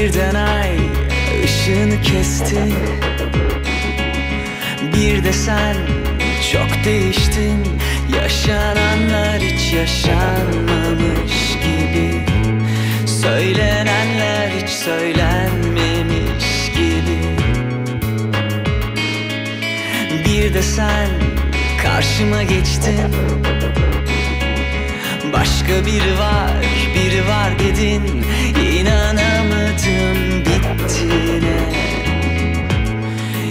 Birden ay ışığını kesti. Bir de sen çok değiştin. Yaşananlar hiç yaşanmamış gibi. Söylenenler hiç söylenmemiş gibi. Bir de sen karşıma geçtin Başka biri var, biri var dedin. İnanamadım bittiğine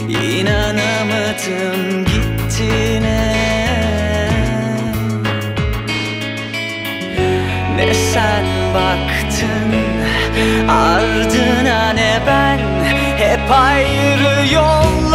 İnanamadım gittiğine Ne sen baktın ardına ne ben? Hep ayrı yollarda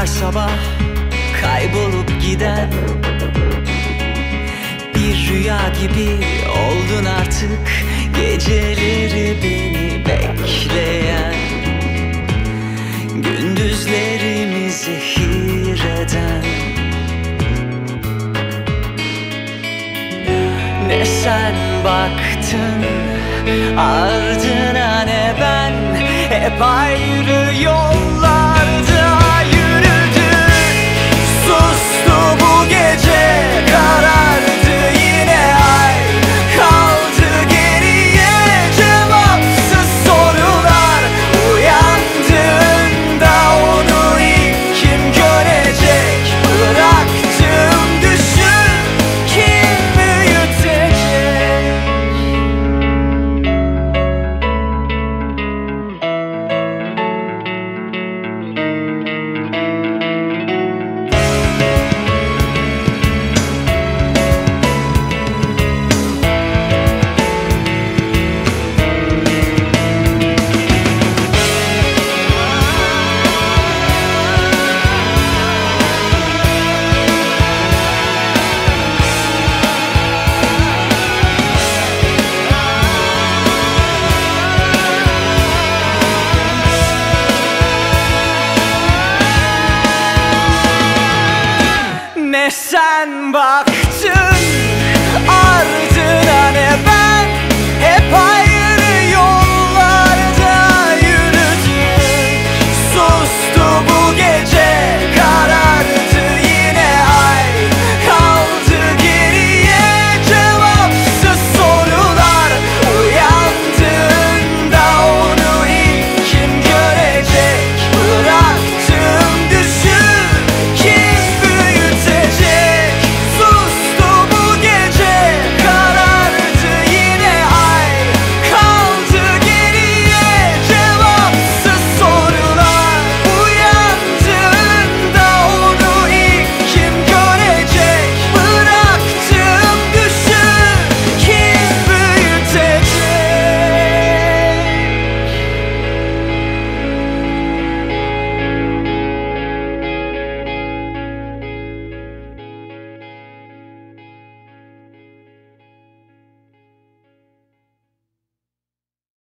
Her sabah kaybolup giden Bir rüya gibi oldun artık. Geceleri beni bekleyen Gündüzlerimi zehir eden. Ne sen baktın ardına ne ben? Hep ayrı yollarda sen baktın.